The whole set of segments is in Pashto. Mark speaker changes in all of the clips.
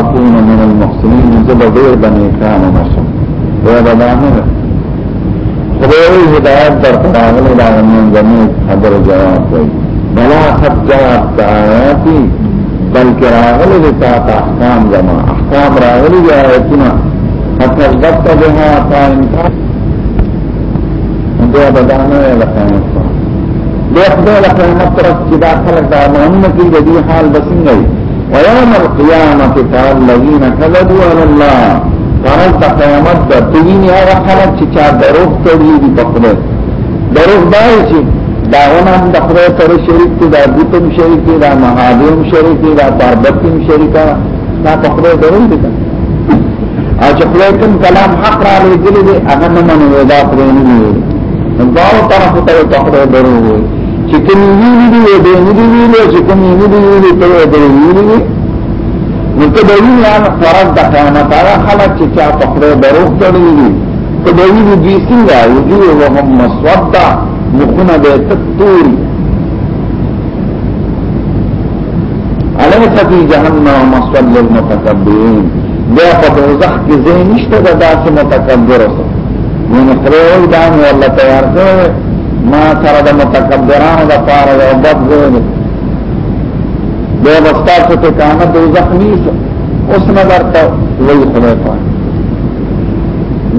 Speaker 1: اكون من المحسنين زبا إيه غير بني كان نشم ويبا دامل خدوي هدايات در قراغل العالمين جميل حضر جواب وي بلا خط جواب تعاياتي بل كراغل لتاعت احكام جماع احكام راغل جايتنا حتى الضبط بها طائنكا دو بدانا لقائمت دو خدو لقائمت رسجدا خلق دا مهمة کی جدی حال بسنگئی ويوم القيامة ترى الذين كذبوا على الله فرد قیامت دا تبینی آغا خلق چی چا دروغ کری دی بخده دروغ دائی چی داون هم دا خدای سره شریک دی دا بوتم شریک دی دا محابیم شریک دی دا باربتیم شریکا دا پخدای دروغ دی او چی خدای کم کلام حق را لگلی دی اغنمان ویدا خدای نمی ویدا داو طرف تر تخدای دروغ ویدا چې کوم ویلي دی او دې نه دی ویلي چې کوم یې نه دی ویلي ته یې دی ویلي نو ته به ویلي ان فرض د قیامت هغه خلک چې چا په خره دروغ تړلي دي ته به ویلي دي څنګه وجوه وهم مسودا مخونه به تطوري علمت فی جهنم مسول للمتکبرین بیا په دوزخ کې ځای نشته د داسې متکبر اوسه نو خره وای دا نو الله تیار کړی ما سره د متکبرانو د پاره یو بد زوی دی د مختار څه ټکانه د زخمی اوس نه درته وی خدای پاک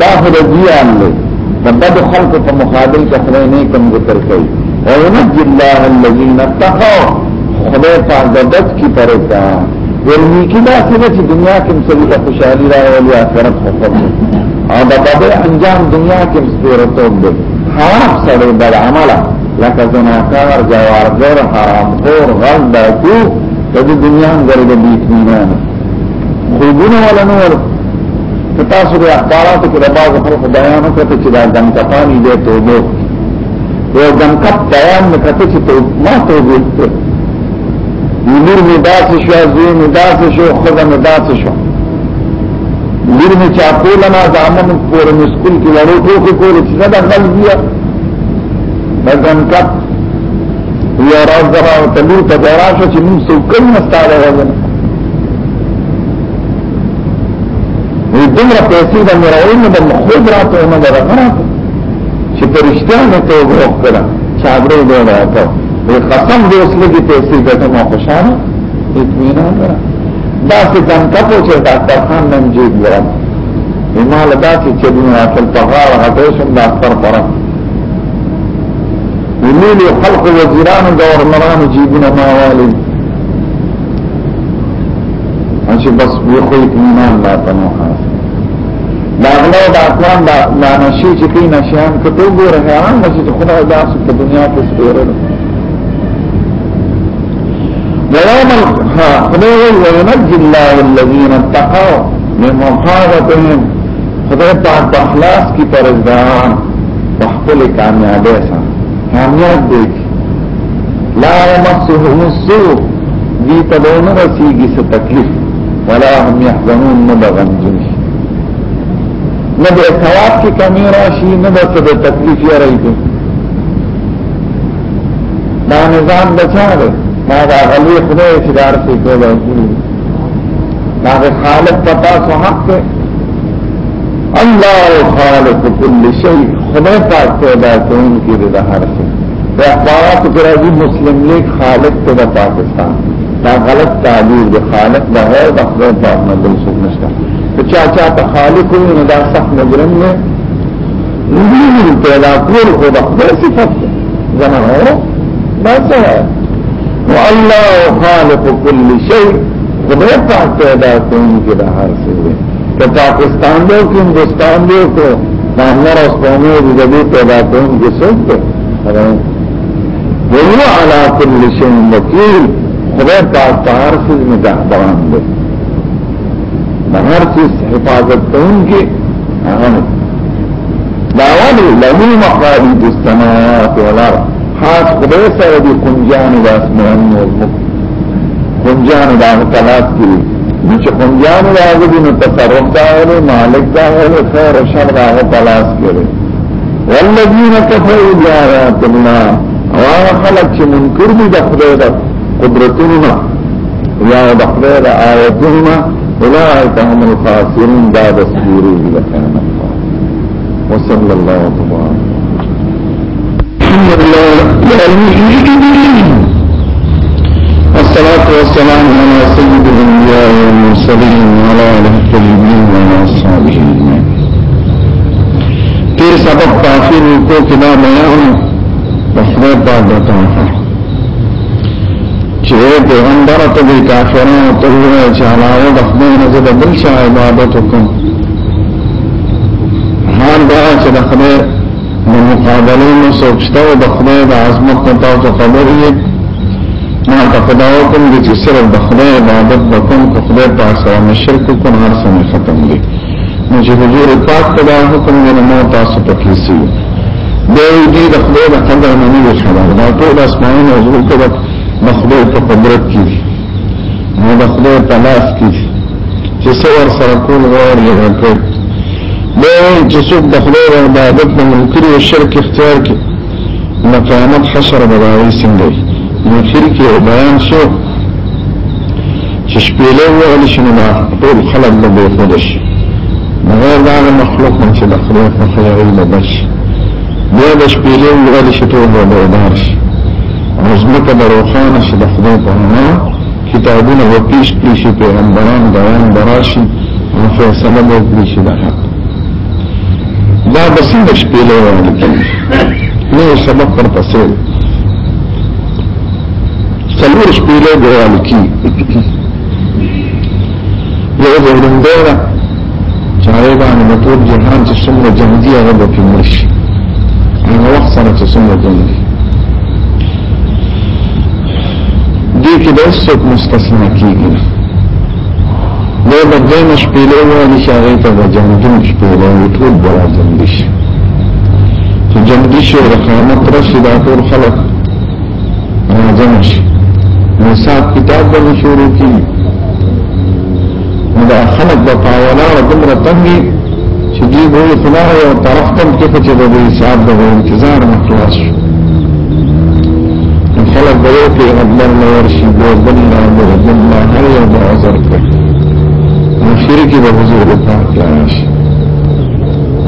Speaker 1: دا هدیان دی د بد خلق په مقابل کې خدای نه کوم ذکر کوي او نجي الله الذين اتقوا خدای پاک د بد کی پرتا ورمی کی دا څه چې دنیا کې مسلې خوشحالي راوړي آخرت خو او د بد انجام دنیا کې مستورتوب دی خراب سره بد عمله لکه زناکار جوارگر حرام خور غل داتو تد دنیا غرد بیتمینان خوبونه ولا نور تاسو به اخباراتو کې د بعض خلکو بیان وکړه چې دا دم کپانی دی توبه یو دم کپ بیان وکړه چې ته ما توبه وکړه نور می داسې شو زوی می داسې شو خزه می داسې شو لور می چاپو لنا زامن پور مسکل کی ورو ٹوکی کولی چیزا دا غل دیا بزن کپ وی راز درا و تلور تا بیراشا چی نم سو کم نستالا غزن وی دمرا پیسی دا میرا علم دا مخوب راتو اما دا رکھراتو چی پرشتیان دا تو بروخ کرا چابرو دو راتو وی قسم دوس لگی پیسی گتا ما خوشانا اتمینان درا داسې ځان کپو چې ډاکټر خان نن جیب لرم ایمال داسې چې دین راتل په غاړه هټوشم د اختر طرف ویلي خلق وزیرانو گورنرانو جیبونه ما والی چې بس بیخو ایمان لا تنو حاصل دا غلو دا اقوام دا نشی چکی نشیان کتو گو رہے آن نشی چی خدا دا سکتا دنیا کس دیره ہاں خدے لگنت جلدین خدا کی پرستان بہت کامیاب ایسا دیکھ لا سو سو پڑوں بس تکلیف ولا ہم یہ زمین نہ بگن تم کی کمی راشی بس بے تکلیف یا رہی تھی نہ بچا رہے غلی خدای اشدار سے پیدا کرا کے خالق پتا حق پہ اللہ خالق کل خدای پاک پیدا کر پاکستان غلط تعلیم خالق ہے مدل تخمستان تو چاچا تو خالق ہوئی ندا سخ نگر میں پیدا زمان ہو بس ہے والله خالق كل شيء خدای پاک پیدا کوونکی د هر څه دی که پاکستان دی که هندستان دی که د نور اسماني او جدي پیدا کوونکی څوک دی وهو على كل شيء وكيل خدای پاک په هر څه مدبران دی د هر څه حفاظت کوونکی هغه دعوه له مخارج السماوات والارض خاص خدای سره دی کنجانو دا اسمانو المک کنجانو دا اغتلاف کری نو چه کنجانو دا اغدی نو تصرف دا اغلی مالک دا اغلی خیر شر دا اغتلاف کری والذین کفروا بیارات اللہ وانا خلق چه منکر دی دا خدای دا قدرتونونا یا دا خدای دا آیتونونا اولئیت هم الخاسرون دا دستوری لکان اللہ وصل اللہ وطبعا والصلاة والسلام على سيد الأنبياء والمرسلين وعلى آله الطيبين وعلى أصحابه أجمعين. تیر سبب تاخير کو کدا بیان وحدت دا بتاخر چې پیغمبر ته د کافرانو ته ویل چې علاوه د خدای نه زده بل شي عبادت وکم حال دا چې د خدای د مقابله نو سوچته او د خدای د عظمت ته تاسو خبر یې ما ته خدای کوم چې صرف د خدای عبادت وکم که خدای تاسو نه شرک کوم هر څه ختم دي نو چې حضور پاک خدا حکم نه مو تاسو په کې سي دوی دې د خدای د قدر نه نه خبر دا ټول اسمانونه حضور ته د خدای په قدرت کې نو د خدای په لاس کې چې څو سره کول غواړي هغه فرمایي چې څوک د خدای او عبادت نه منکر او شرک اختیار کړي مقامت حشر بداوي څنګه نو شرک بیان شو چې شپېلې وغل شنو ما ټول خلق به خودش غیر دا مخلوق من چې د خدای په خیال نه بش بیا د شپېلې وغل شتو به دارش عظمت د روحانه چې د خدای په نوم کتابونه و پیش پیش پیغمبران بیان براشي او فیصله به پیش ده حق دا بسنگ شپیلے والی کنی نو سبق پر پسیل سلور شپیلے گوالی کی یو زورن دیرہ چاہے بانی مطور جہان چی سمر جمدی اگر با پی مرش اگر وقت سانا چی سمر جمدی دی که دا اس سوک مستثنا کی گئی دو بجان شپیلو وانی شاگه تا بجانجون شپیلو طول برا جنبش تو جنبش و رقامت رشی دا طول خلق راجمش نصاب کتاب بل شروع کی دا خلق با پاولا و دمر تنگی چه دی بوی خلاه یا طرف تم کفا چه با دی صاحب دا بوی انتظار مخلاص شو خلق بلو پیغمبر نورشی بو بلنا بو بلنا هر یا دا عذر کرد اخیر کې به حضور الله خلاص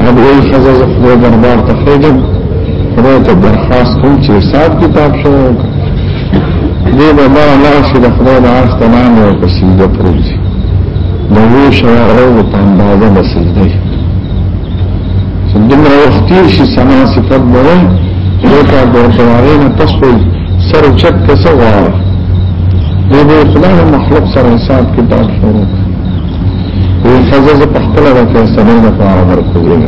Speaker 1: اب وی خزاز خدای دربار ته خېږم خدای ته درخواست کوم چې حساب کتاب شو دې به ما الله شي د خدای د عرش تمام او قصیده پروزي نو وی شو او په اندازه مسجد دمره وختیر شي سما صفات بوي دوکا ګورځواري نه تاسو سر چک کسه واره دې به خدای مخلوق سره حساب کتاب شروع دوی خزز پخلا دا فیصلین دا فارا مرکزین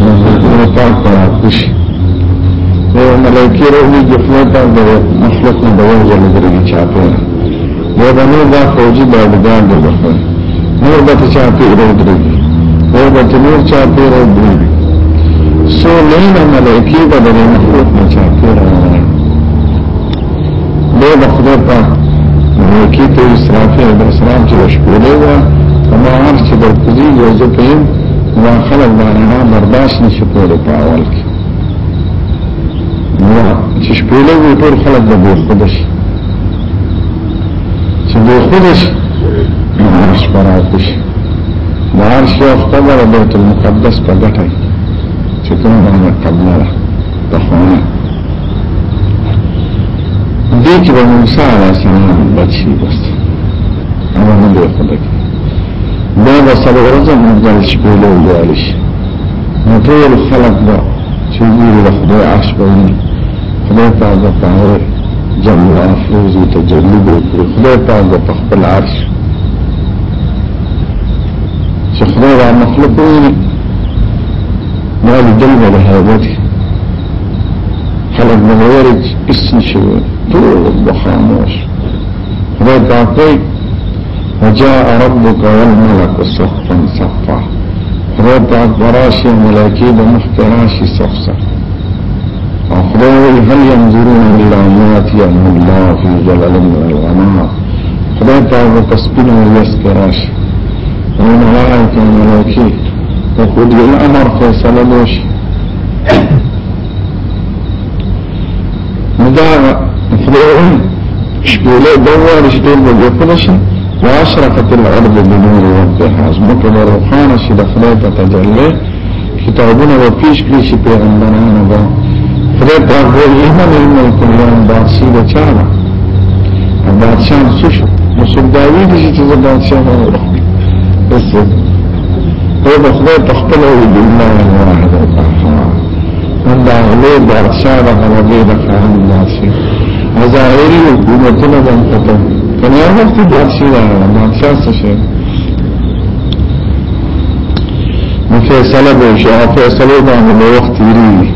Speaker 1: نظر پاک پر آتش یو ملیکی روحی جفنیتا دا مخلوق نبوان جل درگی چاپے یو بنور دا فوجی بابدان دا بخن نور بات چاپے رو درگی یو بات نور چاپے رو درگی سو لین ملیکی با دا مخلوق نچاپے رو دو بخدا پاک ملیکی تو اسرافی عبر اسراف جلش بولے گا ما هر چې درکوزي یو زه پېم دا خلک دا نه برداشت نشي کولای په اول کې نو چې شپې له ټول خلک د ګور خودش چې د خودش مارش پراکش مارش یو خبره بیت المقدس په ګټه چې کوم باندې قبله ده خونه دې کې موسی علیه السلام بچي بس هغه نه دی خدای دابا به رزق من منځل شي په لوړ شي خلق دا چې موږ د خدای عاش پېنی خدای جمع افروز وتجلب وكري خدای تعالی په العرش عرش چې خدای را مخلوق وي نو د دنیا خلق مغيرج اسم اسن طول بخاموش خاموش خدای وجاء ربك والملك صفا صفا ربع براشي ملاكي بمحتراشي صف صف هل ينظرون إلا ماتي يأم الله في جلال من الغناء خبرتا وتسبين ويسكراش والملائكة ملاكي وقضي الأمر فيصل دوشي مدار أخبار شبولي دوار شدول وجفلشي واشرفت الارض بنور ربها ازمک و روحان شی دخلی تتجلی کتابون و پیش کلیشی پیغمبران و خدای پاک بول ایمن ایمن کلیان بادسی و چارا بادشان سوشو مصد داوی دیشی چیز بادشان و بس او بخدای تخبل او بالله الواحد و تحرار من دا غلی بادشان و غلی دخلی بادشان ازائری ولی یو وقتی درسی دارم درسیست شد نو فیصله بوشی او فیصله بانده بوقت تیری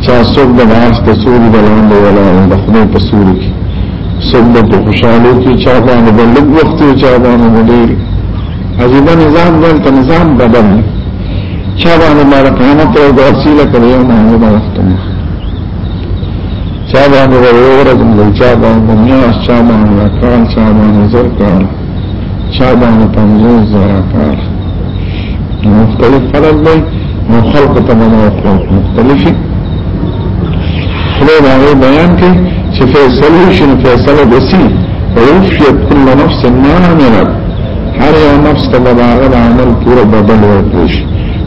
Speaker 1: چا سوک دا بعرش تا سوری بلانده ولا دا خدای پا سوری کی سوک دا پا خوشحالو کی چا بانده بلد وقتی چا بانده مدیر عجیبا نظام دلتا نظام بدل چا بانده مارا قیامت رو درسی لکر یوم آنده دا وقت مخ چا باندې ورځم د چا باندې میاس چا باندې کال چا باندې زر کال چا باندې پنځه زر کال مختلف فرق دی نو خلق ته مو مختلفي خله باندې بیان کوي چې فیصله شنو فیصله وسی ويوفيت كل نفس ما عملت هر یو نفس ته به عمل پورا بدل ورکړي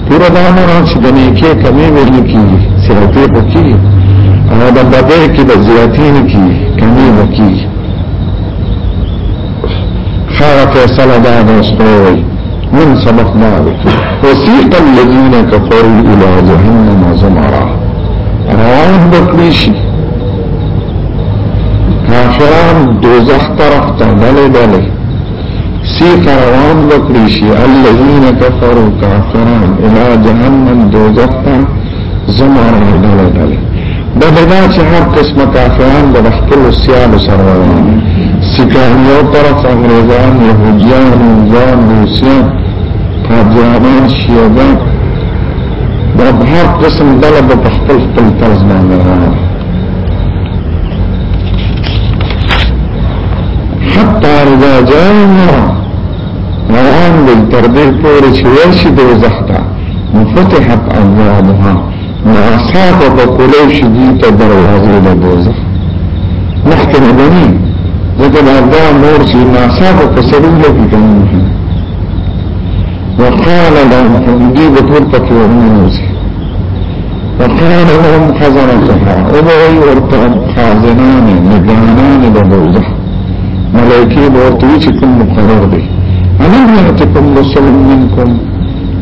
Speaker 1: پورا دا نه راځي د نیکه کمی ورنکي سره ته پکې او د بدر کې د زیاتین کې کمی وکي خاره فیصله دا مستوي من سبق ما وسيق الذين كفروا الى جهنم زمرا روان بکلیشی کافران دوزخ طرف ته دلی دلی سیخ روان بکلیشی الذین کفروا کافران الى جهنم دوزخ ته زمرا دلی دلی بدنا چې هر قسمه کافران د مخکلو سیانو سره وایي سیکان یو طرف انګريزان يهوديان انګريزان روسيان پاجامان شيعان د هر قسم ډله په خپل خپل طرز باندې راغلي حتی اذا جاءنا روان بالترديد پورې شوي شي د وزحته مفتحت ابوابها معاصات وقليش دي تدروا هذه الدوزة محكمة بني لكن أبدا نور في معاصات وقصرية في كمين وقال لهم نجيب طرقة ومنوزي وقال لهم خزنتها وبغي ورطان خازنان نجانان ببوضة ملائكي بورتوي كم مقرر دي أنا يأتكم رسل منكم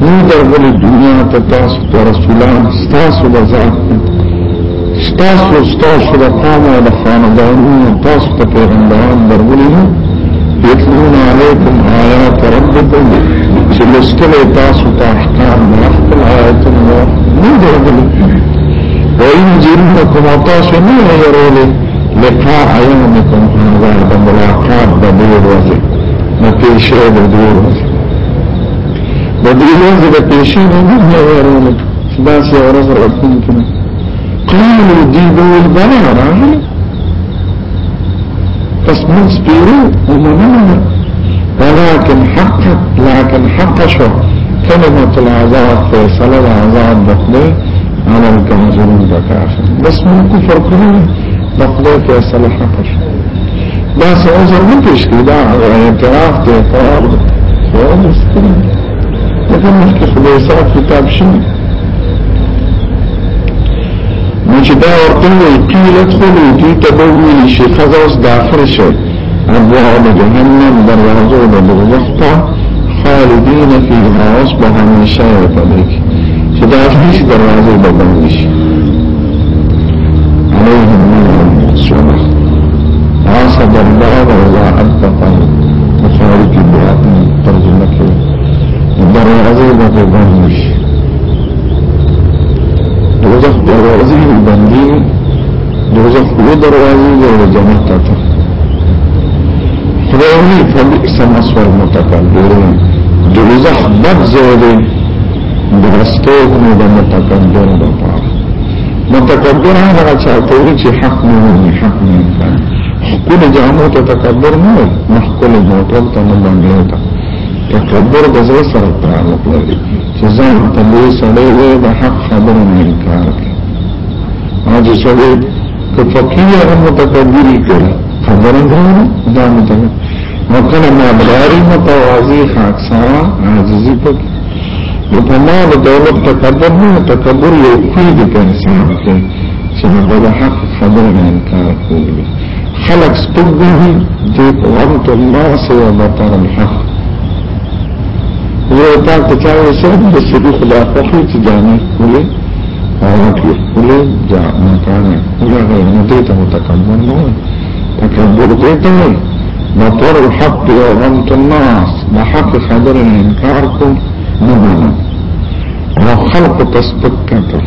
Speaker 1: من درغل دنیا تتاسو ترسولان ستاسو بزاعت ستاسو ستاسو رقام و لخاندانون تاسو تپیغندران درغلی نا یتلون علیکم آیات ربکم چلسکل تاسو تا احکام نخت الآیتن و من درغلی و این جرمکم و تاسو نو ایرولی لقاء یومکم هنگار بملاقات دبیر وزی نتیشه دبیر وزی بدلون هذا بيشين هذا يرون شباس يا رزر ربكم كنا قالوا ديبوا البلاء راهل بس من سبيرو ومنانا ولكن حقت لكن حق شو كلمة العذاب في صلاة العذاب بقضي على الكمزون بكافر بس من كفر كله بقضي في صلاة حق شو بس عذر مكش كده اعتراف تقرار وعذر دغه مخکې خدای صاحب کتاب شي نو چې دا ورته وي قیل ادخلوا دې ته به ویل شي ښځه اوس داخل شي ابواب جهنم دروازو د دوزخ ته خالدین فیها اصبح همیشه یتلیک چې دا هیڅ دروازه به بند شي علیهم قربانی میشه دوزخ دروازه بندی دوزخ او دروازه و جنت تکن خدایونی فبئس مصور متکبرین دوزخ بد زوده درستوک نو دا متکبرین دا پارا متکبر هغه چا کوي چې حق نه حق نه کوي حقونه جامو ته تکبر نه محکوم نه ټول ته نه باندې تکبر د زړه سره تعلق لري چې ځان ته لوی سړی وي د حق خبره نه انکار کوي او چې سړی که فقیر او متکبر کړي خبره غواړي دا متکبر نو کله ما بلاري متواضع خاصه عاجزي پکې په ما د دولت تکبر نه تکبر یو خوی د انسان کې چې هغه د حق خبره نه انکار کوي خلق سپږه دې قوت الله سوى بطر الحق ورو تاک تکاوی سعد بسدو خلافه حیت جانی ولی آنکی ولی جا مکانی ولی غیر ندیتا متکمون نوی تکبر دیتا وی مطور الحق وغمت الناس بحق خدر انکارکم نبانا او خلق تسبت کتر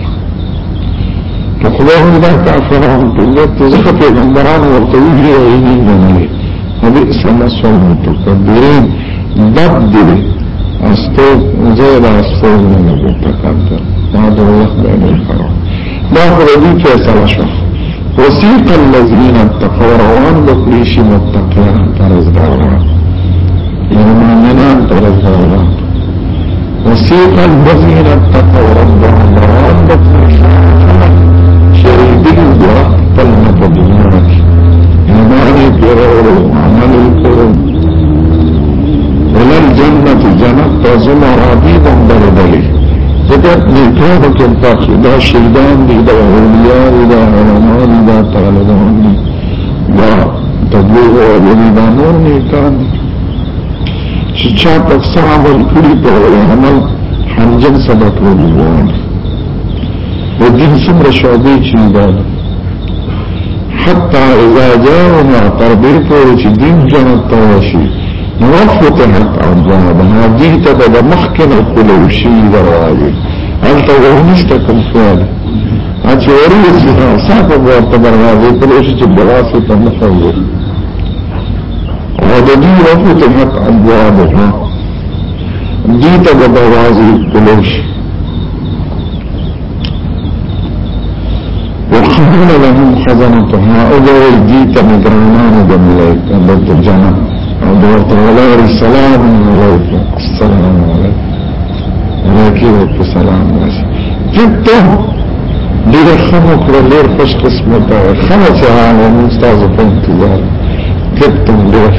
Speaker 1: تخلوهم دا تعفرهم تلیت زخف اغمبران ورطویلی وعینی جمالی وبئس مسوم المتكبرين بدل استو زه دا استو نه ګټه کړم ما د الله باندې کړم دا خو دې فیصله شو وسيق الذين اتقوا روان بقليش متقيان ترزقارا يمانينا ترزقارا وسيق الذين اتقوا ربهم روان بقليش شريدين برق فلنفضلونك يماني كرور عمل الكرم ولل جنت جنت تا زمرابی دم بردلی زکر نیکانو کم پاخی دا شیدان دی دا اولیاء دی دا علمان دی دا طالبان دی دا تبلیغ و عبری دا نور نیکان چی چا پک سعبل کلی پا عمل حنجن سبت و دیوانی و دین سمر شعبی چی دادا حتی اذا جاونا تربیر پوری چی دین جنت تواشی يوفق حق أنزادها دينت بدا محكم القلو الشيء دراجي أنت كم سؤال أنت وريد سيطان ساقب وارتبر هذه قلوش جبراسي تنفوه دي وفق حق أنزادها دينت بدا رازي القلوش وقال لهم خزنتها أجوي ديت مدرانان جميلة بدر جنة او دورت علیه السلام علیکم السلام علیکم علیکم السلام علیکم جبته ډېر خمو کړ ډېر پښ قسمه تا خمو چې هغه مستاز په انتظار کتم ډېر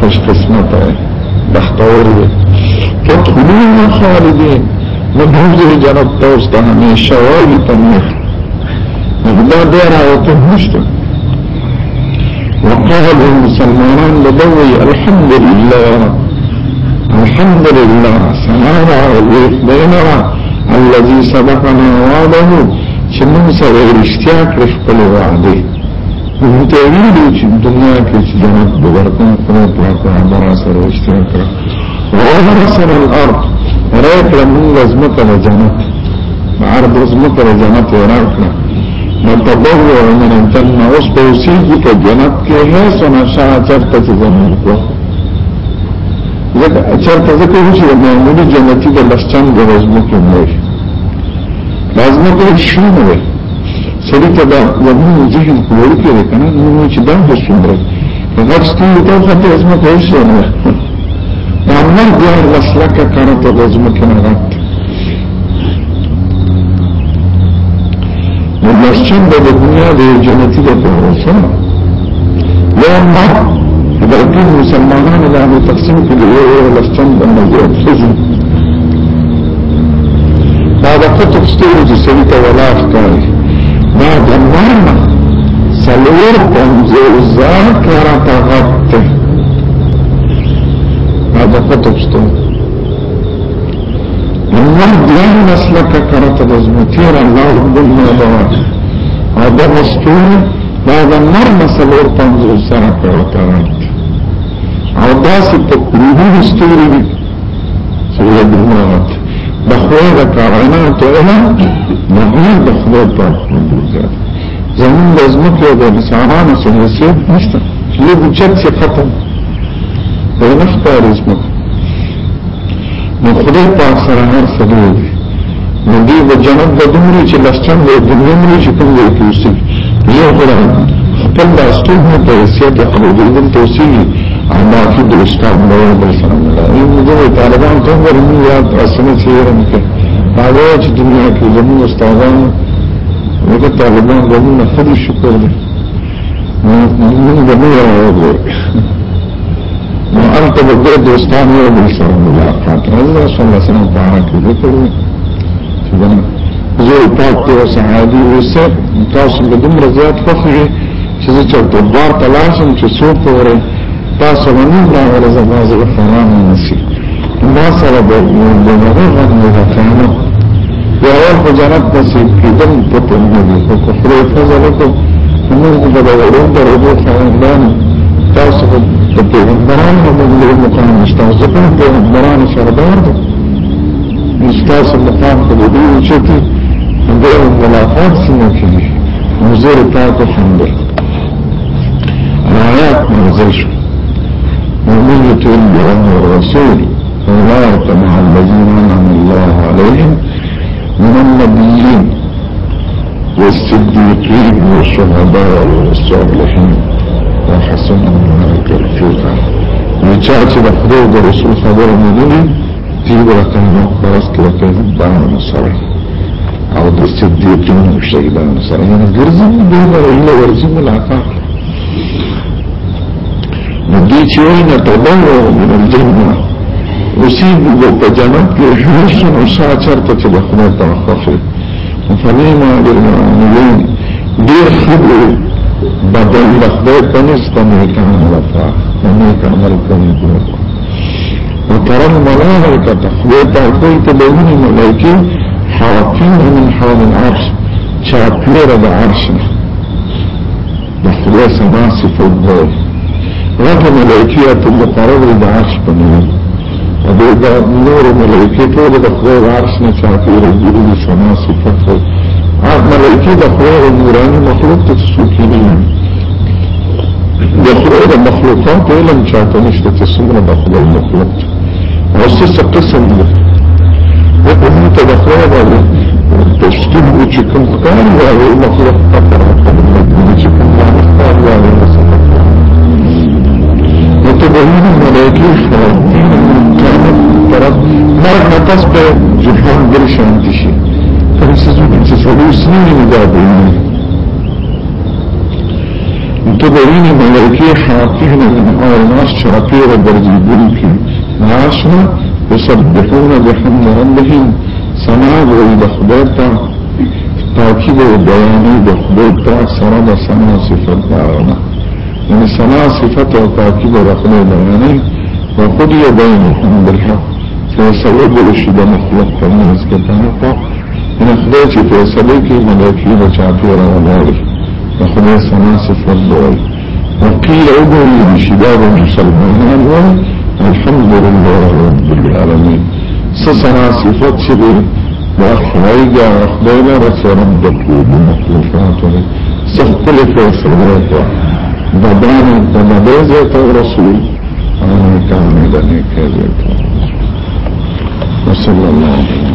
Speaker 1: پښ قسمه تا بختور دې تدخلون خالدين مبهوز جنب توسط همیشه وای تنیخ مقدار دیره و تنیشتن وقالوا مسلمان لدوي الحمد لله الحمد لله سنارا ويخبرنا الذي صدقنا وعده شنو سره الاشتياق رفقل وعده ومتعويلو چه دنیا کې چې جنت ببرکم قنو پاکو عبرا سره اشتیاق را وعبرا سره الارض ریت لمنگ ازمت لجنت عرض ازمت لجنت ورارکنا متبرع من الجنة اس کو اسی کی تو جنت کے ہے سنا شاہ چرتا چزمال کو چرتا ذکر ہوشی ہے معمولی جنتی دا لسچان دا رزمو کی موش رزمو کی شون ہوئے سړی ته دا ومنو ذهن کول کې کنه نو چې دا د څومره هغه ستاسو ته خاطر اسمه کوي څنګه دا موږ د مسلک کارته د ځمکې نه راځي مجسم به دنیا د جنتی لپاره شو یو با حضرت مسلمانانو له تقسیم کړي یو یو لفظن باندې یو دا د قطب ستوري د سنت ولا ښکاري دا د مرمه سلور پنځه ذکر تغت دا د قطب الله لن نسلك كرة بزمتير الله بلنا برات هذا مستور هذا مر مسلور تنظر سنة كرة او داسې تقریبی ستوري دي سوره دمرات د خوای د کارانات او نه نه د خدای په خبره زمون د ازمکه د انسانانو سره سیب نشته لږ چت څخه ختم د نفط ارزمکه نو خدای پاک خرانه خدای دی نو دی و جنت د دومره چې لسټن د دومره چې کوم وي توصیل یو خدای خپل د استوګنه په حیثیت ابو دلدن توصیل اما کی د استاد مور بل سلام الله یو د طالبان کوم ورنی یاد اسنه چیرې مکه هغه چې دنیا کې زموږ استادان وګ طالبان زموږ خپل شکر دي نو موږ به یو نو انت بغیر دوستان یو بل سره ملاقات الله صلی الله علیه وسلم بارک دې کړو چې دا زه پاک ته سعادي وسه تاسو به دومره زیات فخر چې زه چې په بار تلاشم چې څو پورې تاسو باندې دا ورځ مازه فرمان نسی ما سره به د هغه غوښتنه کوم یو ورځ جنت نصیب کیدل په تنه دي خو کفر او فضل کو موږ به د ورځې په ورځ خلک تاسو خب پیغمبران هم اللي امتان مستعزقون پیغمبران سردار مستاس مقام قبولی چکی اندر اون ملاقات سنوکی مزیر پاک حمدر آیات نازل شو مؤمنة بعمر الرسول أولئك مع الذين أنعم الله عليهم من النبيين والصديقين والشهداء والصالحين وحسن أولئك منفوقا نو چا چې د خدای د رسول خبره منلي دې ورته نو خلاص کړه کې باندې سره او د صدیقین شهیدان سره نه ګرځي دغه الا ورزم العفاق نو دې چې وینه تبو من الجنه اصيبوا بالتجانب يحرشن وشاء شرطة الأخبار تنخفض فنيما للمؤمنين دير خبر بدل الأخبار تنسط أمريكان وفاق نیک عمل کوي او ترى الملائكة تحويتا کوئی تبینی ملائکی حاکین من حال العرش چاپیر دا عرشنا دخلیس ناصف الدور رب ملائکیت مقرر دا عرش بنیل و دا نور ملائکی طول دخلیل عرشنا چاپیر جیل شناصف الدور ملائکی دخلیل نورانی مخلوق تسوکینی د خدای د مخلوقات علم چاته نشته چې څومره د خدای مخلوق او څه قسم دی او په دې ته د خدای باندې تشکیل او چې کوم کار وایي مخلوق پکې چې کوم کار وایي نو ته به موږ ملایکی طرف مرګ نه پس به جهان ګل شانتی شي فرصت چې څه وسنی نه دا به تبرینی ملکی حاکی لیم آر ناس شاکی را برزی بری کی ناس را تصدقون بحمد ربهم سماع بوی بخبرتا تاکی بو بیانی بخبرتا سرا با سماع صفت دارنا یعنی سماع صفت و تاکی بو رقم بیانی و خود یا بین الحمد الحق فیصله بلشی با مخلوق کرنی از کتاکا یعنی خدای چی فیصله کی ملکی بچاکی را مبارک فخذ سناسف والدول وقيل ادعوا شباب مسلمان الحمد لله رب العالمين سناسفات شبه وأخويك أخبينا رسربك بمخلوقات سخل في الوطا بدان انت الرسول أنا كاملا كذلك وصلى الله عليه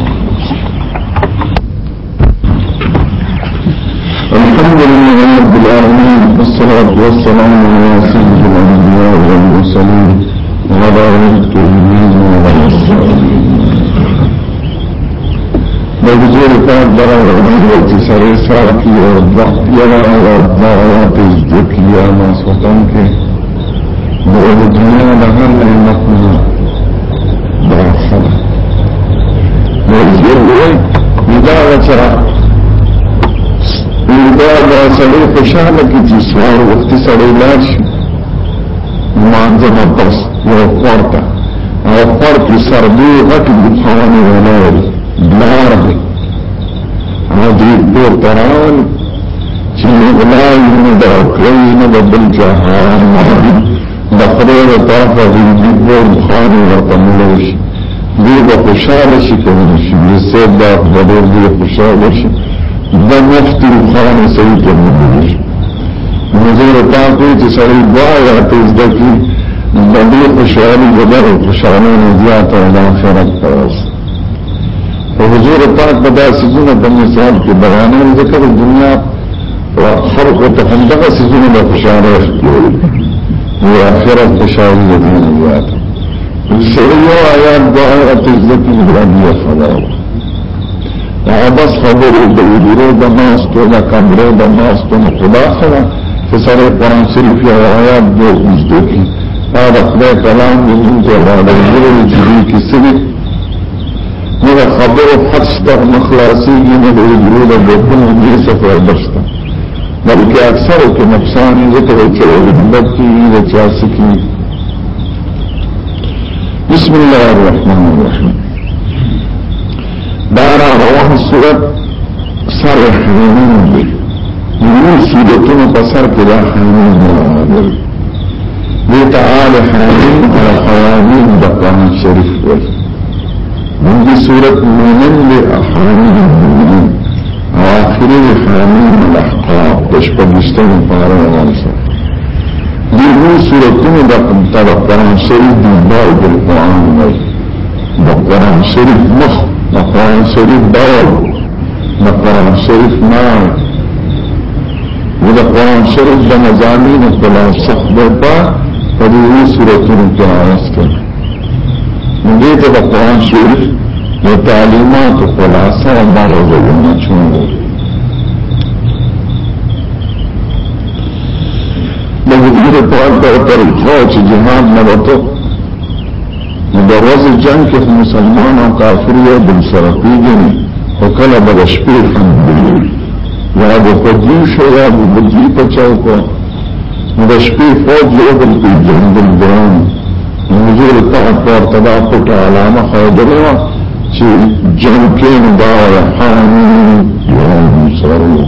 Speaker 1: Elhamdülillahi Rabbil Alemin ve salatu ve selamu ala seyyidil anbiya ve mursalin ve ala alihi ve sahbihi بوجود تقدر وقت سر سرك يرضى يرى يرضى وتجدك يا من سلطانك بوجود دنيا لهم نعمتنا دار حدا ويجب لدعوة رأى دا دا سړی خوشاله کی چې سوار وخت سړی لاړ شي مانځه ما پس یو ورته او ورته سر دې غټ د خوانه ولاړ بلار دې او دې دور تران چې ولای نه دا کوي نه د بل جهان د خدای له طرفه دې دور خوانه ورته مولوي دې خوشاله شي کوم شي دې سبا د دې خوشاله شي دا مفتی خان صحیح کمدنی نظر تاکوی چه سڑی دعای راتی ازدکی دبی خوشحالی بدر خوشحالی نزیات و الاخرت پرست و حضور پاک بدا سیزونه بنی صاحب کی بغانه ذکر دنیا و خرق و تحندق سیزونه بخوشحالی اخیوری و اخرت خوشحالی نزیات سڑی یو آیات دعای راتی ازدکی نزیات و الاخرت پرست دا بس خبرې د ویلو د ماستو د کمرې د ماستو نه خدا سره چې سره قرآن شریف یو آیات دی مستو کی دا د خدای کلام د موږ په اړه د ویلو چې کی سړي نو خبرو حدس د مخلاصي نه د ویلو د بوتونو دې سفر برسته بلکې اکثر کې نقصان ذکر کړي د بدتي د چاسکی بسم الله الرحمن الرحيم ترى رواه السورة سر حميم دي نور سورتون پسر کلا حميم مرامدر دیتا آل حميم على حوامين دا قرآن شریف وی من دي سورة مومن دي احامين المؤمنين او آخری دي حميم الاحقاب دشپدستان پارا وانسا دیرون سورتون دا قرآن شریف دی باو بالقرآن وی دا قرآن شریف مخت د قرآن شریف دور د قرآن شریف نام و د قرآن شریف د مزامین خلاصخ بپا په دې صورتونو کې راوست کړ نو دې ته د قرآن شریف د تعلیمات خلاصه او مغزه ونه چونه د دې په اړه پر خو چې جهان نه وته د ورځې جنگ کې مسلمان او کافر یو بل سره پیژني خو کله به د شپې خوند یا به په دوی شو یا به په دوی په چوکو نو د شپې فوج یو بل پیژندل ګران حضور تحت پر تدا پټه علامه خیدره وا چې جنکین دار حامین یوم سرلو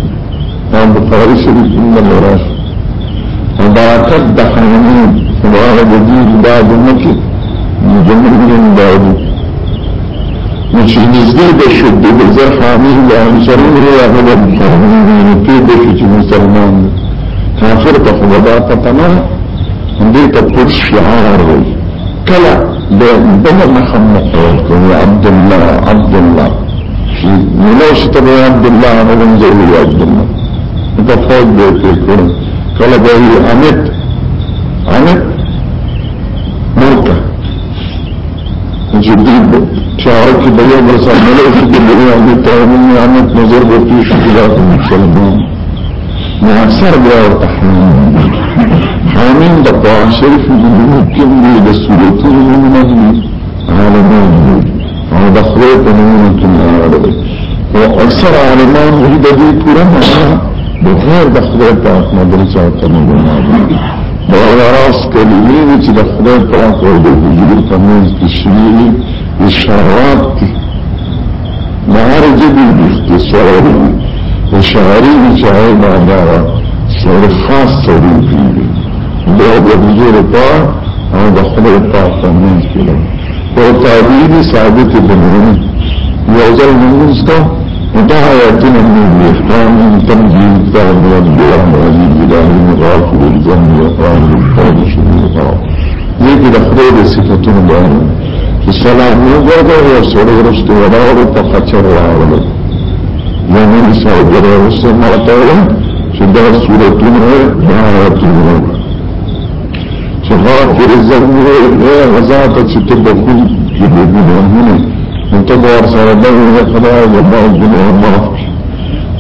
Speaker 1: هم بخاری شریف اللہ مراش هم دا تد حامین وغاغ بدید داد مکی جمهور من داود مشيني زير بشد بزر حامل لهم شرور يا غلب من في بشد مسلمان كافر تخبضا تتنا دي تقول شعار كلا بنا نخم مقرأكم يعني عبد الله عبد الله ملاش تبا يا عبد الله أنا بنزل يا عبد الله متفاوض بيتي كلا بأي عمد عمد جدید شاہر کی بھیا برسانے اسی کے بڑے آگے تعمیر نعمت نظر ہوتی شکلات مسلمان معاصر گیا اور تحمیم حامین دا قرآن شریف جنوب کم دی دا سورتی نمونت دی عالمان دی اور دا خلوت نمونت العالم و اکثر عالمان غیدہ دی پورا معا بغیر دا خلوت آتنا درسات نمونت دا راس کلمې دي چې د خدای په اخر د حضور تمنځ کې شریعي اشارات دي نهار جدي اختصار دي اشاري دي چې هغه معنا سره خاص سره دي دا د حضور په او د خدای په تمنځ کې ده او تعبیر ثابت دی یو ځل موږ انتهى يأتينا من الإحكام تنزيل تغفر الجرم وعزيز إله المغافر الجنة وقال الفرد الشريطة ليك الأخرين صفتون الآن في الصلاة نظرة ورسول رشد وراء تخطر وراء يعني نساء جرى رسل مرتولا شدها سورتون وآياتون شغافر الزرم وزاقة ستبقون في الدنيا هنا انتظر صربين الله بعض الأمر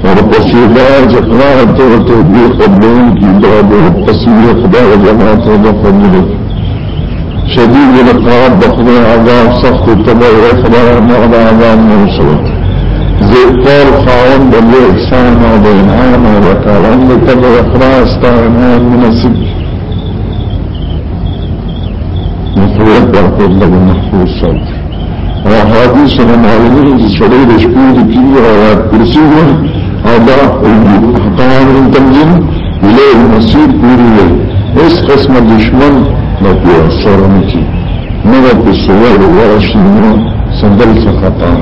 Speaker 1: والقصيدات إخراج وتوبيخ بين كتاب والقصيدة إخراج جماعة وفضله شديد الإقرار بخضر عذاب سخط التبعي إخراج مغضى عذاب موصلت زي قول خاون بلي إحسان وبإنعام وبكارم بتبعي إخراج استعنان من السجن مطلوب برقود لب المحفوظ صدر حدیث و معلومه شده به شکول پیلی و کرسی و آداء قوانین تنظیم الیه المسیر پوری اس قسم دشمن نبی اثر نکی مگر به سوال ورش نمو سندل سخطا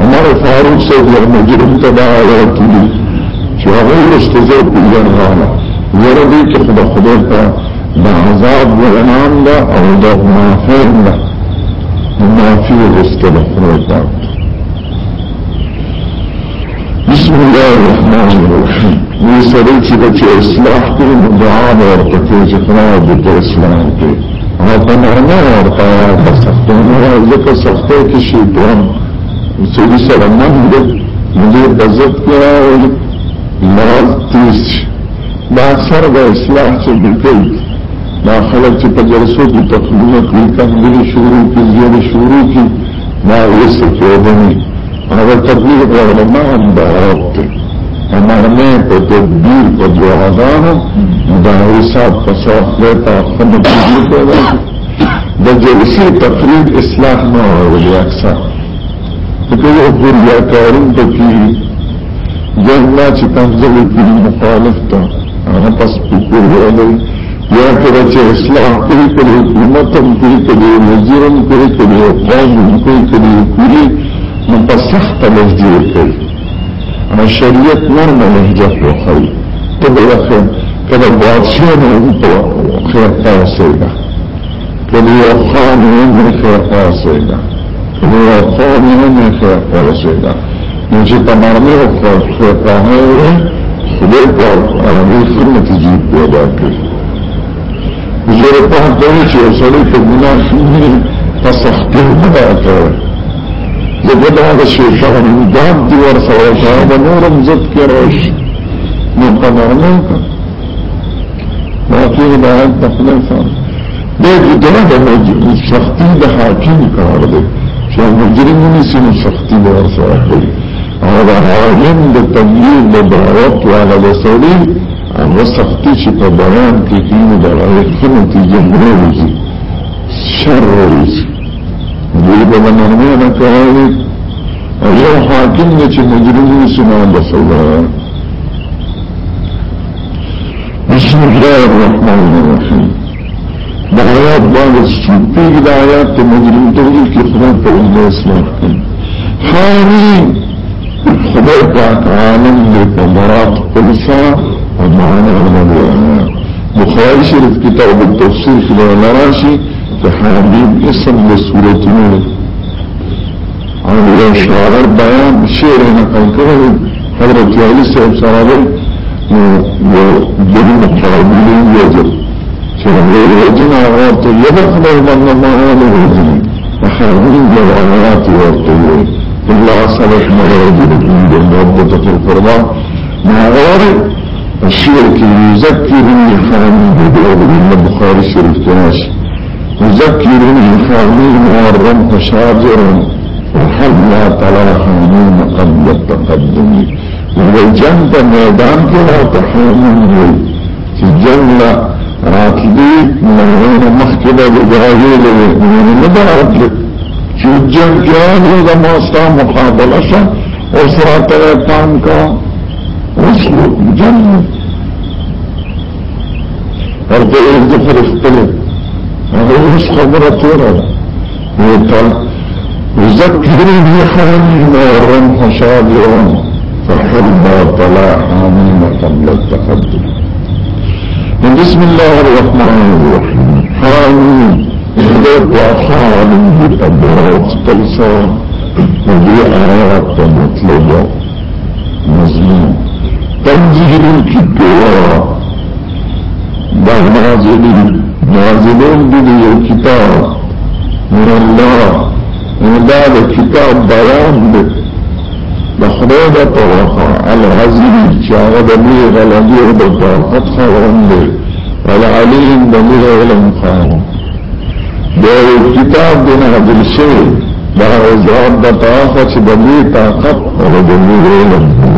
Speaker 1: عمر فاروق سید یا مجرم تبا آیا کلی چه اغیر استزاد پیجان رانا ورده که خدا خدا تا دا عذاب و انام دا او دا منافر دا منافر استبا روزا بسم الله الرحمن الرحيم ويسألت سبتي اصلاح كل دعاء ورقتي جفراء بتا اصلاح كي ربنا ورقايا فسختونا لك سختوك الشيطان وسيدي سلمان دا مدير بزد كلا ولك مرض تيش دا اكثر دا اصلاح سبتي دا خلق چې په جلسو کې تخمینه کوي کاندل شروع کې زیاده شروع کې ما اوس په دې هغه تبلیغ په ما هم بارته اما مې په تدبیر په جوهرانو دا حساب په صاحب ته خپل تدبیر کوي د جلسې تقلید اصلاح نه وي اکثر دغه خپل یا کارون ته کې جنګ چې تاسو په مخالفت هغه پس په کور ولې یا کرا چه اصلاح کوئی کرے حکومتم کوئی کرے مزیرم کوئی کرے قومم کوئی کرے کوئی من پا سخت مزدیر کوي اما شریعت نرم لحجه رو خوي تبا اخر کلا بادشان اوپا خیر تاسیگا کلا یو خان امر خیر تاسیگا کلا یو خان امر خیر تاسیگا نوچه پا مرمی رو خیر تاسیگا خدای پا عربی خدمت جیب پیدا کرد زور په دې چې وسړي ته ګناه شي فصح کړه دا کړه زه دا هغه شی شهر داد دی ور سره شاو نورم زد کړوش نو قناعه ما کې دا تخلل سره دې دغه د شخصي د حاکم کار دی چې مجرمونه سم شخصي ور سره کوي او دا حاکم د تبلیغ د دعوت والا وسړي هغه سختي چې په بیان کې کینو دا هیڅ نتیجه نه وځي شر وځي دوی په باندې نه کوي او یو حاکم دی چې مجرم نشي نه بسوله بسم الله الرحمن الرحیم دا آیات باندې چې دا آیات ته مجرم ته کې خدای په الله اسلام کوي خامین خدای پاک عالم دې په مراد پولیسا ومعانا أغلبها بخاري شريف كتاب التفسير في الراشي حبيب اسم لسورة نور عن الاشعار بيان شعر نقل كره حضرة علي سيب سرابي وجبين الحرابيين يجب شعر غير وجنا غير طيبة خبر من ما آل وجني وحرابيين جب عمرات غير طيبة إلا صلح مرابي بإيد المربطة الفرمان مع غيره الشير كي يذكرهم يحرمهم بالأرض من البخاري شرفتناش يذكرهم يحرمهم وارم تشاجرهم والحمد لا تلاحمون قبل التقدم والجنب ميدان كلا تحرمون وي في جنة راتلي من غير مخكبة بجراجيل من مدارت لك شو الجنب كلا هذا ما استعمل قابل أشهر وصرات الأطعام كلا وصلوا الجنة أرضي إيه دفر اختلف هذا مش خبرة ترى وذكرني حالي نارا شابرا فحرنا طلع عامين قبل التقدم من بسم الله الرحمن الرحيم حامين بدأت حالي بالأبواب تلسان ودي آيات مطلبة مظلوم تنجيهم في التوراة بعض نازلين نازلون بني الكتاب من الله هذا الكتاب بيان ده لخريدة طرفة العزيز شاغ دمير الأمير بالدار فتح ورمي والعليم دمير الأمخان ده الكتاب ده نازل شيء ده وزراب ده طرفة دمير طاقت ودمير الأمخان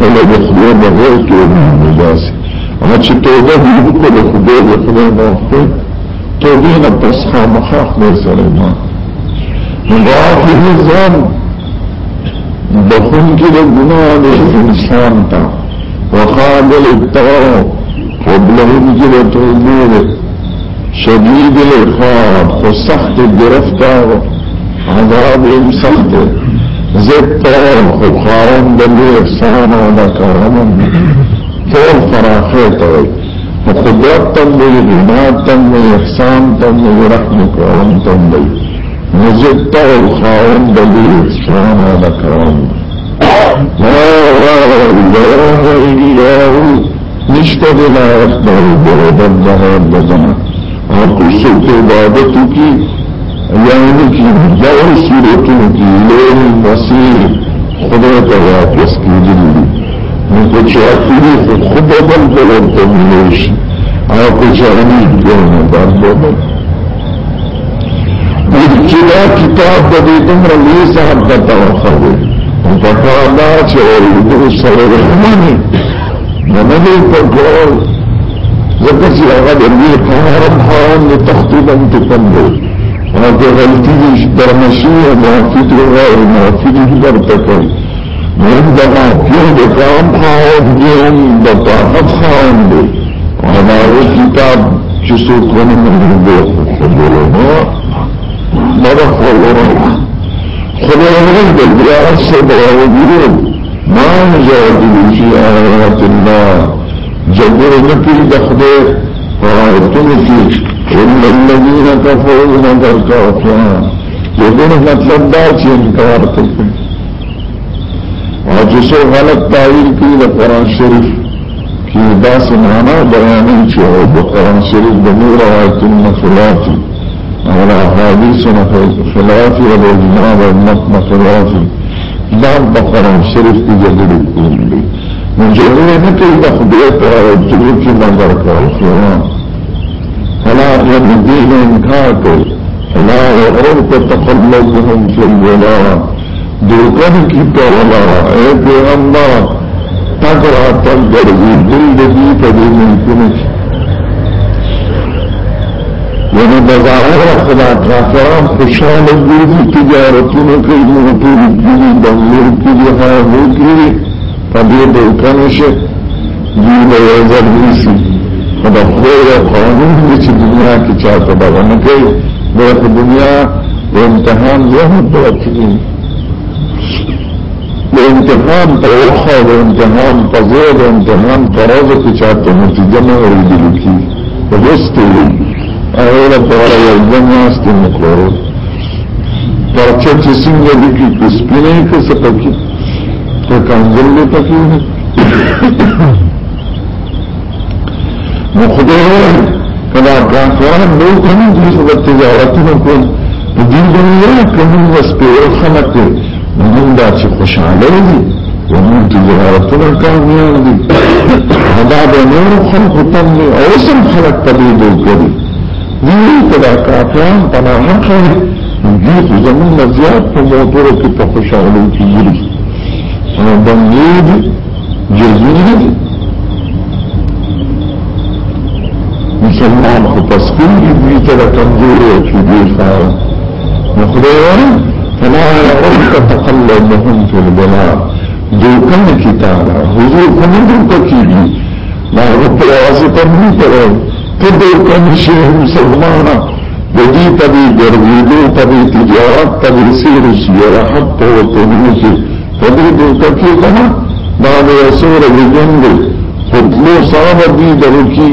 Speaker 1: کله د خدای په غوږ کې مزاس هغه چې توبه دې وکړه د خدای په خدای نه خو توبه نه پس خامخا خدای سره نه مضاعف ځان بخون کې د ګناه د انسان ته وقابل التوبه قبلهم کې د توبه شدید العقاب خو سخت گرفتار عذاب هم سخت زد طور خوب خاون دلی افسان و دکرمم طور فراخی طوی قدرت تم دی غنات تم دی احسان تم دی رحم کرم تم دی نزد طور خاون دلی افسان و دکرمم لا اله الا هو نشته دلالت دار بردن دهار بدنا هر کسو که عبادتو کی yanzu yawon surutun ilon fasiri kudin da ya gaske jirgi mun ko cewa kuri ko kudaban balanta miliyon shi ana ko cewa ni yana ba domin ابتدا کتاب د دې تمره لوی صاحب د توخر او په کار دا چې ورته سره رحماني نه نه په ګور زکه چې هغه د دې په هر حال تخطیبا تکمل هغه غلطي دي در مسیح او موافق او موافق دي درته کوي من دا یو د قام خاوند دی د طاقت خاوند دی هغه کتاب چې څوک ونه مرګ دی مره خلوره خلوره د بیا سره وګورم ما مجاهد فی آیات الله جبر نبی د خدای قرآن ته کې ان الذين كفروا نظروا یقین مطلب دا چې انکار کوي او چې څو غلط تعبیر کوي د قران شریف کې دا سمانا بیان چې د قران شریف د نور او آیتونو خلاف او د احادیثونو خلاف او د اجماع او متن خلاف دا د قران شریف کې جګړه کوي نو جګړه نه کوي د خدای په توګه چې منظر کوي فلا يمزيهم كافر فلا يغرب تتخلصهم في الولاء دوکن کی تولا اے پیغمبر تکرا تک گرزی زندگی تدی ممکنش یعنی بظاہر خدا کافران خوشحال دیدی تجارتون کئی موٹور دیدی بغیر کی جہاں ہوکی تبی دوکنش دیل ایزر دیسی نو د خدای د قانون دی چې دنیا کې چا ته به نه کوي دغه دنیا د امتحان یو ډول کې د امتحان په وخه د امتحان په زور د امتحان په روزه کې چا ته نتیجه نه ورېدل کی په دوستي اوله په اړه یو ځناست نه کړو پرچه چې څنګه د کی په سپینې کې څه پکې ته کانګل نه پکې نو خدای وایي کله افغانستان نو کوم چې څه د تجارتونو په په دې دنیا کې موږ سپېره خلک موږ دا چې خوشاله دي ومن تجارتونو کامیاب دي دا به نور خلق تم او سم خلق تبيد کوي دې کله کافران پناه کوي دې زمون زیات په موټرو کې په خوشاله کې دي نو باندې جزيره مسلمان خو پس کوم دوی تر کمزور او چې دوی خار نو خدای وایي فلا يغرك تقلبهم في البلاد دو کم کتابا حضور کمدر پکیلی نا رب العاصی تنبی کرو تدو کم شیح مسلمانا ودی تبی گرگیدو تبی تجارت تبی سیرش جرحت تو تنوشی تدو دو ککی کنا دانو اصور بجنگ خطلو صاحب دی درکی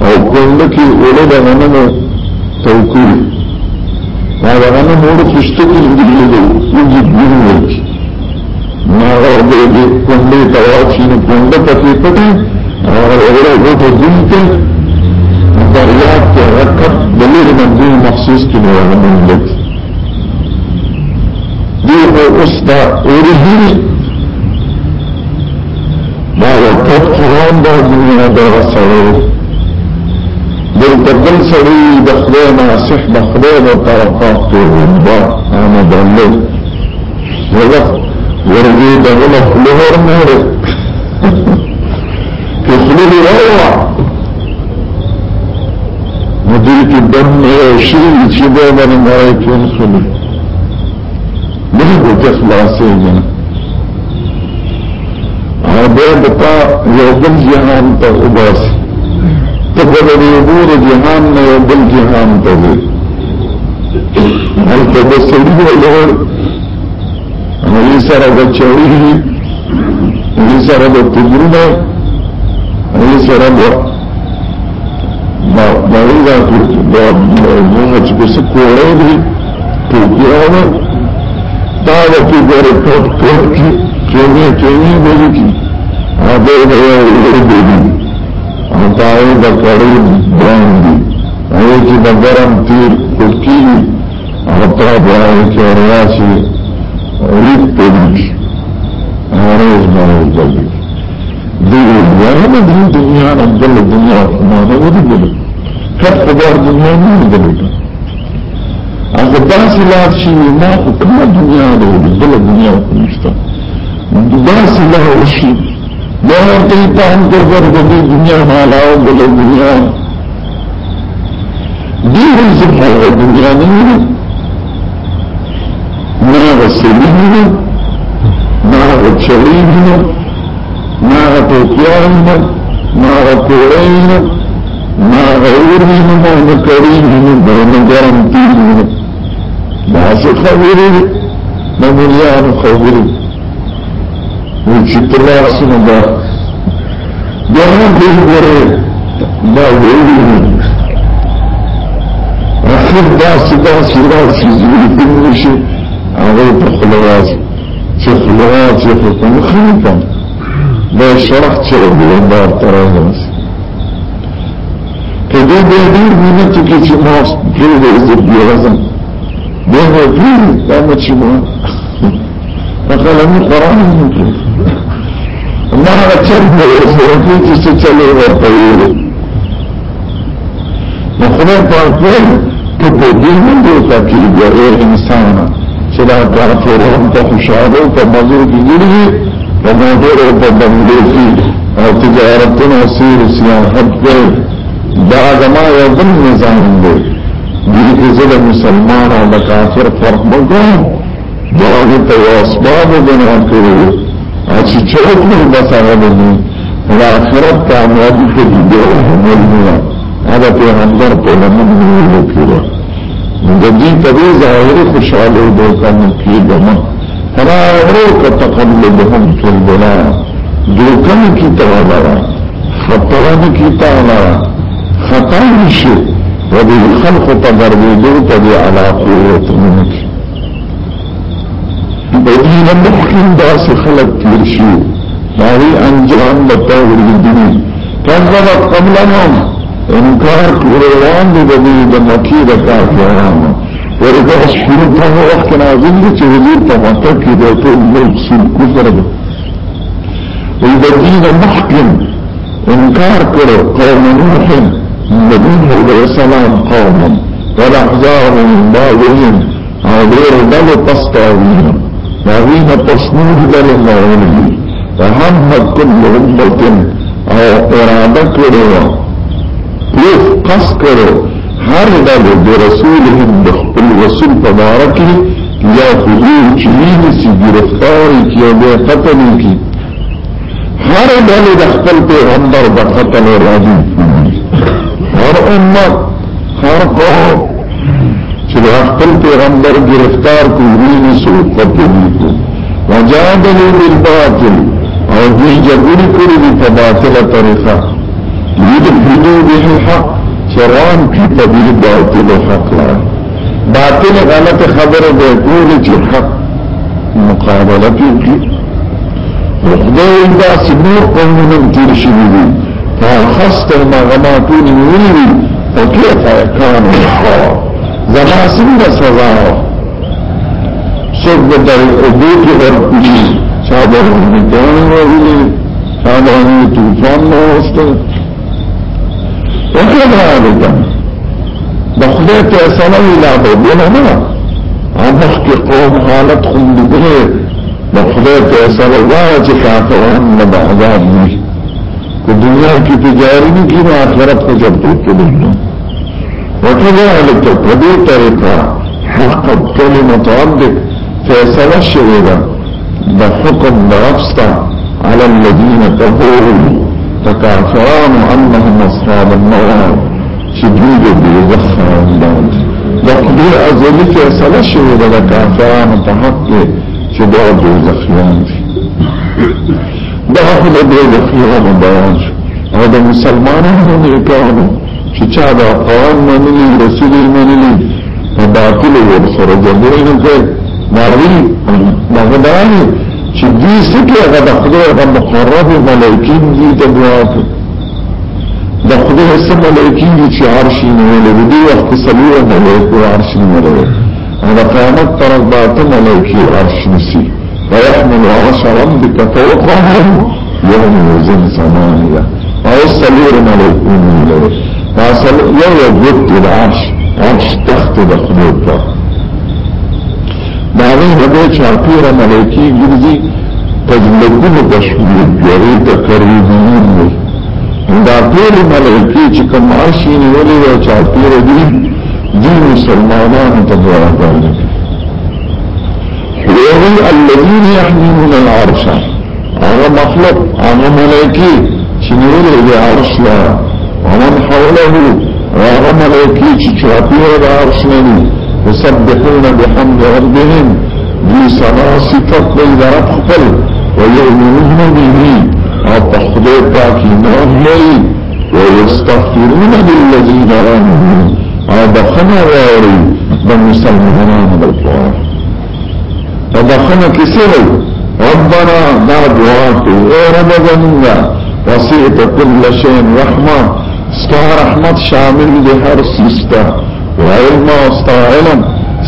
Speaker 1: او کندکی اوله دا غنمو توکول ما دا غنم اوله چشتکی دیلی دو اوزی بیرون ورکی ما غر دے دے کنده تواق شینو کنده پتی پتی اگر اوله اوته دنکل دریاب کے رکب دلیر منزل مخصوص کنو غنمو لکی دیو اوس دا اوله دیلی ما غر تب قرآن دا دنیا دا غصره دلتا بل سړي د خدای ناصح د خدای د طرفه توبه انا دلل زه ورګي دغه خلور نه لري په خلور روعه مدیر کې دم شي چې به باندې مړای کې خلور نه به تخلاصې نه هغه به تا یو جهان ته ته په دې ګور جهان نه یو بل جهان ته دی هر څه د سړي ولور هغه سره د چوي هغه سره د تجربه هغه سره د ما ما دا د موږ چې څه کوړې دي په ګوره دا د ګوره په ټوټ کې چې نه چې نه دی کی هغه به یو دی نسائی دا کڑی بران دی ایچی دا گرم تیر کلکی غطرہ برائی کی وریاسی ریت پیدنش آریز مریز جلدی دیگر دیگر مدری دنیا نبدل دنیا مانا ودی دلی کت قدر دنیا نبدل دلی اگر داسی لاد شیوی ما کما دنیا دلی دل دنیا کنشتا داسی لاد شیوی دونوں کئی کام کر کر بڑی دنیا مالاؤ بولے دنیا دی ہوئی سکھا ہے دنیا نہیں ہے نہ وہ سیلی ہوں نہ وہ چڑی ہوں نہ تو کیا ہوں نہ وہ کوڑے ہوں نہ غیر ہوں نہ کڑی ہوں بہن گرم تین ہوں نہ سکھا میرے نہ ملیا خبریں Çıktılar aslında. Yalan bilgileri da verilmiyor. Akıl dersi dersi dersi zülfün işi ağır takılıyor. Çıkılıyor, çıkılıyor. Hıfam. Ve şarah çevirdiler de aktaramaz. Kedi de bir minatı geçirmez. Kedi de izlediyor azam. Ben de bir minatı geçirmez. فقال من قرآن يمكن ما هذا تشبه يسوكي تشتلي وطيولي وخلال تقول كبه دين من دوتا كي بغير إنسانا سلا تعطيرهم تخشاره فمزور كجره فمزور تبنجيكي او تجارتنا سير سياحت پر دا زما یو بل نظام دی دې کې زه مسلمان او کافر فرق وکړم ما هغه ته اسباب ګڼل کړو چې چوک نه بسره نه او آخرت ته امادي ته دي نه هغه په هندر په لمن نه کړو د دې په دې ظاهري خوشاله ده کنه کې دمه فرا ورو تقلبهم في البلاد دوکم کی تعالی خطران کی تعالی خطا نشي وبالخلق تضربوا تبع على قوة منك بدین مخیم داس خلق تیر شو داوی انجام بتا ورگدنی کنزب قبلنهم انکار کروان دی بدی دمکی دکار کرام ورگه شروع تا وقت نازل دی چه حضور تا مطب کی دیتو ملک سن کفر دی ویبدین مخیم انکار کرو قوم نوحن نبیه علیہ السلام قومم ولحظاهم من بعضهم او دیر دل پس تاویهم داوینا تصمود دل مغنی تحمد کل امت او اراده کرو پلیف قص کرو هر دل برسولهم دخل رسول تبارکی یا حضور چلین سی گرفتاری کیا بے قتلی کی هر دل دخل پیغمبر بقتل راضی هر امت هر قوم چې خپل پیغمبر گرفتار کو ویلی سو قتلی کو وجادلوا بالباطل او دې جګړې کړې دي په باطله طریقه دې دې دې حق چران په دې باطل حق لا باطل غلط خبره ده ټول چې حق مقابله کوي خدای دا سمور قومونه تیر شوی دي فخست ما غما تونی ویلی فکیف کانو خواه زما څنګه سزا څوک د دې کې ورپلی صاحب باندې ځان وروړي صاحب باندې طوفان نوسته وکړه دا د خدای ته سلام الله دې نه هغه کې قوم حالت خو دې د خدای ته سلام الله چې کافرون نه بعذاب دي دنیا کی تجاری کی نو آخرت کو جب دور کے دنیا وكذلك بدي طريقة حق كلمة ربك فيصل الشريرة بحكم لرفسة على الذين كفروا تكافران أنهم أصحاب النار شديد بيزخر النار لقدير ذلك فيصل الشريرة لكافران تحقق شديد بيزخيان ده أخذ بيزخيان النار هذا مسلمان هم يكاونه چې چا دا قرآن منلی رسول منلی په باطل ور سره جګړه نه کوي دا وی دا غداني چې دې سکه هغه د خدای په مقرب ملائکین دې ته دعا کوي د خدای سم ملائکین چې عرش نه ولې دې وخت سلوه ملائکه عرش نه ولې هذا قامت ترى باطن ملائكه عرش نسي ويحمل عرش ربك فوقهم يوم يزن ثمانية ويصل لير ملائكون إليه فاصل یو یو جد العرش عرش تخت دخلو پر داغه هده چاپیر ملیکی گرزی تجلگون تشمیر جاری تقریبین وی دا ټول ملیکی چې کوم عرشی نیولی و چاپیر دی دی مسلمانان تبورا کرنک ویوی الذین یحمیمون العرشان هغه مخلوق هغه ملائکی چې نیولې دي عرش لا ومن حوله وغم الوكيش شعبير العرشنين يسبحون بحمد ربهم دي سما صفت بيد رب خبر ويؤمنون به او تخضير باكي لي ويستغفرون للذين آمنوا او خنا واري بمسلمان بالقرآن ودخنا كسيري ربنا دعا دعاك اي رب زمنا كل شيء رحمه ستا رحمت شامل دی هر سستا و علم ستا علم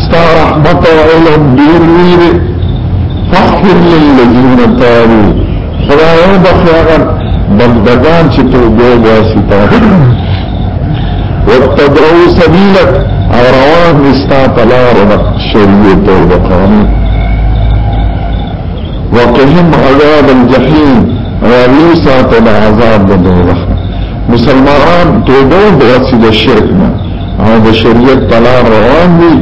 Speaker 1: ستا رحمت و علم دیر ویره فاغفر للذین تابو خدایو بخیاغن بندگان چی توبو باسی تابو واتبعو سبیلک او نستا تلارنا شریعت و قانون وقهم عذاب الجحیم رالو ساتنا عذاب دورخ مسلمانان توبه بوسیله شرک نه او د شریعت تلا روان دي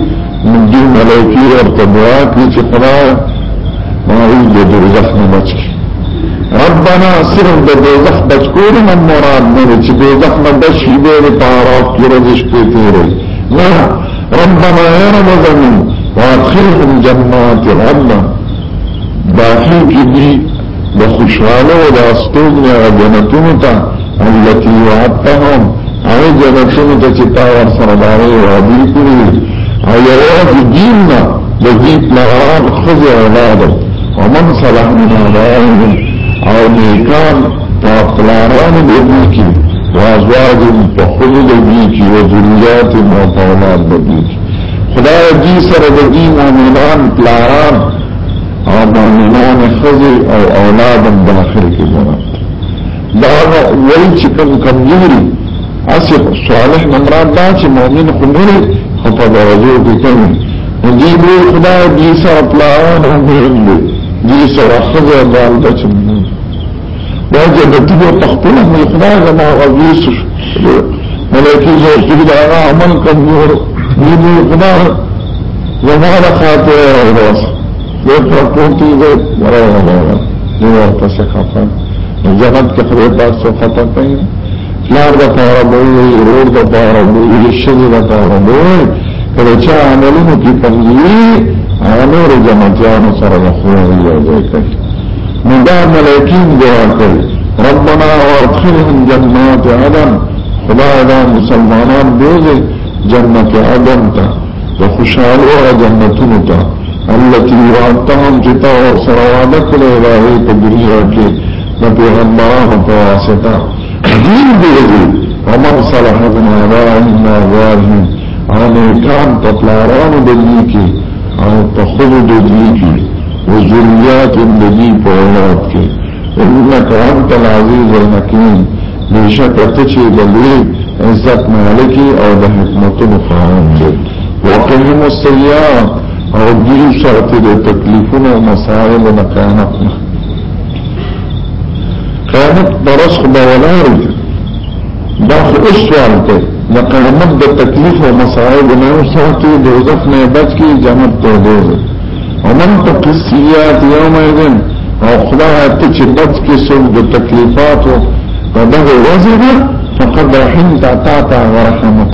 Speaker 1: من دې ملایکی او تبوات چې قرآن او د دوزخ نه بچ ربنا صرف د دوزخ بچ کول من مراد نه چې دوزخ نه بچ دې لپاره کې رزق تیرې نه ربنا يا رب زمين واخرهم جنات العدن داخل کې دي د خوشاله او د استوګنه جنتونو ته التي وعدتهم هغه جنتونو ته چې تا ور سره داري وعده کړی او یو د دین نه د دې مراد خزي اولاد ومن صلح من آبائهم او نیکان په پلارانو دې کې وازواج په خلو دې کې او ذریات او اولاد دې کې خدای دې سره د دین مؤمنان پلاران او مؤمنان خزي او اولادم داخل کې جنت دا وی چې کوم کمزوري اسی صالح نمراد دا چې مؤمن خمره خو په درجو کې کمی دی به خدای دې سره پلان هم دې سره خزه باندې د چمن دا چې د دې په خپل مل خدای زما غوښ ملایکی زه چې دا عمل کمزور دې دې خدای زما د خاطر اوس دې په کوټې دې ورانه دې ورته څه خفه جنت کې خدای پاک څو خطا کوي پلار د پاره مو ورور د پاره مو شګي د پاره مو کله چې عملونه کې کمزوري هغه نور جنتیانو سره د خوړل یو ځای کوي نو دا ملائکین دعا کوي ربنا وادخلهم جنات عدن خدای دا مسلمانان بوزي جنت عدن ته د خوشاله او جنتونو ته التي وعدتهم جتا او سره وعده کړې ده په دنیا کې د پیغمبرانو په واسطه دین دې ومن صلح من آبائهم وأزواجهم عاملتان تطلاران دليكي أو تخذ دليكي وزريات دلي بولادك إنك أنت العزيز الحكيم بشك تشي دلي عزت مالكي أو بحكمة مخاهم وقهم السيارة او دیر شرط دے تکلیفون و مسائل و مکانت مخ قیامت برس خدا ولارو دا خو اوس سوال دی د قیامت د تکلیف او مصائب نه وساتي دوزخ نه بچ کی جنت ته دوزه ومن تقسیات یوم یذن او خدا ته چې بچ کی سو د تکلیفات او دغه وزره فقد رحمت عطا ورحمت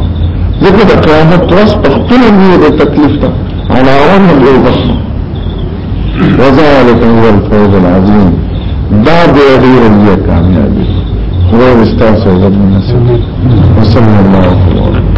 Speaker 1: ذکر د قیامت رس په خپل نور تکلیف ته علاوه من دوزخ وذلك هو الفوز العظيم دا به غیر یې کامیابی خو واستاسو رب مناسب وصلی الله علیه